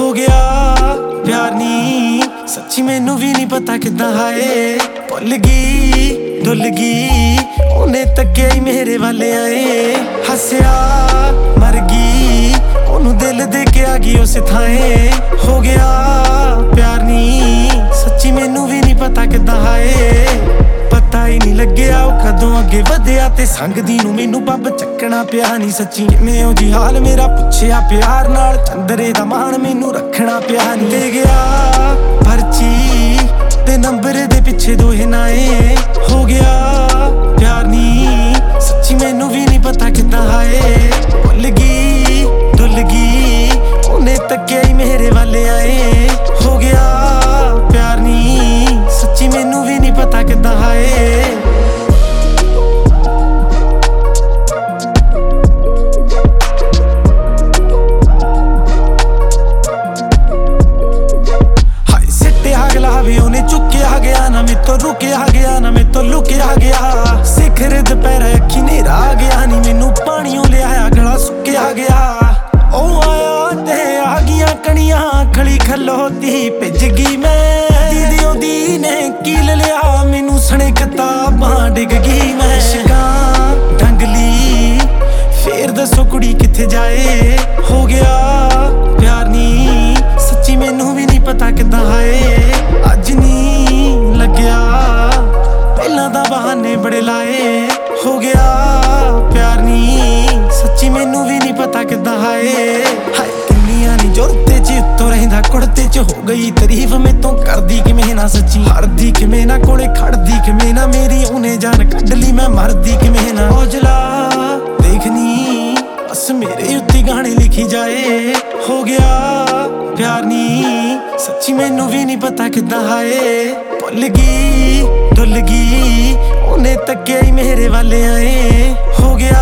ਹੋ ਗਿਆ। ਪਿਆਰ ਨਹੀਂ, ਸੱਚੀ ਮੈਨੂੰ ਵੀ ਨਹੀਂ ਪਤਾ ਕਿੱਦਾਂ ਹਾਏ। ਭੁੱਲ ਗਈ ਡੁੱਲ ਗਈ, ਉਹਨੇ ਤੱਕਿਆ ਹੀ ਮੇਰੇ ਵੱਲ ਆਏ। ਹੱਸਿਆ, ਮਰ ਗਈ, ਉਹਨੂੰ ਦਿਲ ਦੇ ਕੇ ਆ ਗਈ ਉਸ ਥਾਏ। ਹੋ ਗਿਆ, ਪਿਆਰ ਨਹੀਂ, ਸੱਚੀ ਮੈਨੂੰ ਵੀ ਨਹੀਂ ਪਤਾ ਕਿੱਦਾਂ ਹਾਏ। ਅੱਗੇ ਵਧਿਆ ਤੇ ਸੰਗਦੀ ਨੂੰ ਮੈਨੂੰ ਬੱਬ ਚੱਕਣਾ ਪਿਆ ਨਹੀਂ ਸੱਚੀ। ਕਿਵੇਂ ਉਹ ਜੀ ਹਾਲ ਮੇਰਾ ਪੁੱਛਿਆ ਪਿਆਰ ਨਾਲ, ਚੰਦਰੇ ਦਾ ਮਾਣ ਮੈਨੂੰ ਰੱਖਣਾ ਪਿਆ ਨਹੀਂ ਦੇ ਗਿਆ ਪਰਚੀ ਤੇ ਨੰਬਰ ਦੇ ਪਿੱਛੇ ਦੋਹੇ ਨਾਏ। ਹੋ ਗਿਆ ਪਿਆਰ ਨਹੀਂ ਸੱਚੀ ਮੈਨੂੰ ਵੀ ਨਹੀਂ ਪਤਾ ਕਿੱਦਾਂ ਹਾਏ। ਭੁੱਲ ਗਈ ਡੁੱਲ ਗਈ, ਉਹਨੇ ਤੱਕਿਆ ਹੀ ਮੇਰੇ ਵੱਲ ਆਏ। ਗਿਆ ਰੁਕਿਆ ਗਿਆ, ਨਾ ਮੇ ਤੋਂ ਲੁਕਿਆ ਗਿਆ। ਸਿਖਰ ਦੁਪਹਿਰ ਅੱਖੀ ਨੇਰਾ ਆ ਗਿਆ ਨਹੀਂ ਮੈਨੂੰ ਪਾਣੀਓ ਲਿਆਇਆ, ਗਲਾ ਸੁੱਕਿਆ ਗਿਆ। ਉਹ ਆਇਆ ਤੇ ਆ ਗਈਆਂ ਕਣੀਆਂ, ਖਲੀ ਖਲੋਤੀ ਭਿੱਜ ਗਈ ਮੈਂ। ਦੀਦੀ ਉਹਦੀ ਨੇ ਕੀਲ ਲਿਆ, ਮੈਨੂੰ ਸਣੇ ਕਿਤਾਬਾਂ ਡਿੱਗ ਗਈ ਮੈਂ। ਸ਼ਕਾਂ, ਡੰਗਲੀ, ਫੇਰ ਦੱਸੋ ਕੁੜੀ ਕਿੱਥੇ ਜਾਏ? ਹੋ ਗਿਆ ਪਿਆਰ ਨਹੀਂ ਸੱਚੀ ਮੈਨੂੰ ਵੀ ਨਹੀਂ ਪਤਾ ਕਿੱਦਾਂ ਹਾਏ। ਅੱਜ ਨਹੀਂ ਲੱਗਿਆ। ਪਹਿਲਾਂ ਤਾਂ ਬਹਾਨੇ ਬੜੇ ਲਾਏ, ਹੋ ਗਿਆ। ਪਿਆਰ ਨਹੀਂ ਸੱਚੀ ਮੈਨੂੰ ਵੀ ਨਹੀਂ ਪਤਾ ਕਿੱਦਾਂ ਹਾਏ। ਹਾਏ ਦੁਨੀਆ ਨਹੀਂ ਜੁਰਤੇ ਚ ਉੱਤੋਂ ਰਹਿੰਦਾ, ਕੁੜਤੇ ਚ ਹੋ ਗਈ ਤਾਰੀਫ। ਮੈਤੋਂ ਕਰਦੀ ਕਿਵੇਂ ਨਾ ਸੱਚੀ, ਹਰਦੀ ਕਿਵੇਂ ਨਾ ਕੋਲੇ ਖੜਦੀ ਕਿਵੇਂ ਨਾ ਮੇਰੀ ਉਹਨੇ ਜਾਨ ਕੱਢ ਲਈ, ਮੈਂ ਮਰਦੀ ਕਿਵੇਂ ਨਾ। ਔਜਲਾ ਦੇਖਨੀ ਬਸ ਮੇਰੇ ਉੱਤੇ ਗਾਣੇ ਲਿਖੀ ਜਾਏ। ਹੋ ਗਿਆ, ਪਿਆਰ ਨਹੀਂ ਸੱਚੀ ਮੈਨੂੰ ਵੀ ਨਹੀਂ ਪਤਾ ਕਿੱਦਾਂ ਹਾਏ। ਭੁੱਲ ਗਈ ਡੁੱਲ ਗਈ, ਉਹਨੇ ਤੱਕਿਆ ਹੀ ਮੇਰੇ ਵੱਲ ਆਏ। ਹੋ ਗਿਆ